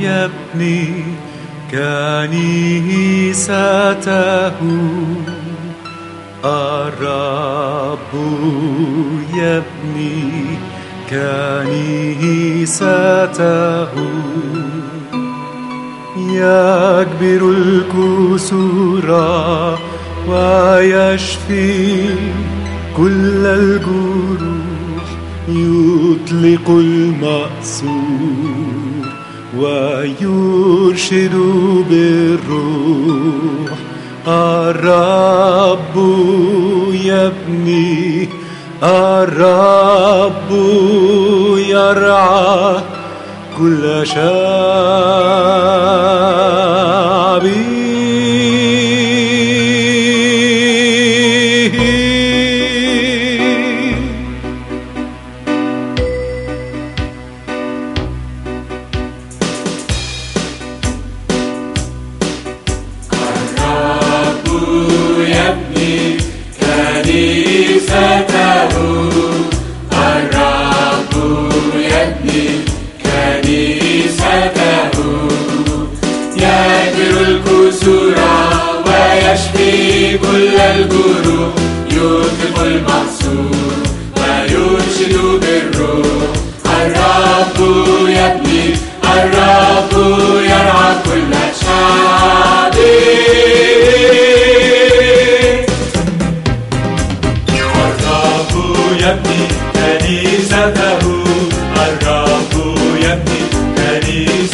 يبني كنيسته. الرب يبني كنيسته. يكبر الكسور ويشفي كل الجروح يطلق المأسور ويرشد بالروح. الرب يبني الرب يرعى كل شعبي يبني كنيسته. الرب يبني كنيسته. يكبر الكسور ويشفي كل الجروح. يطلق المحصور ويرشد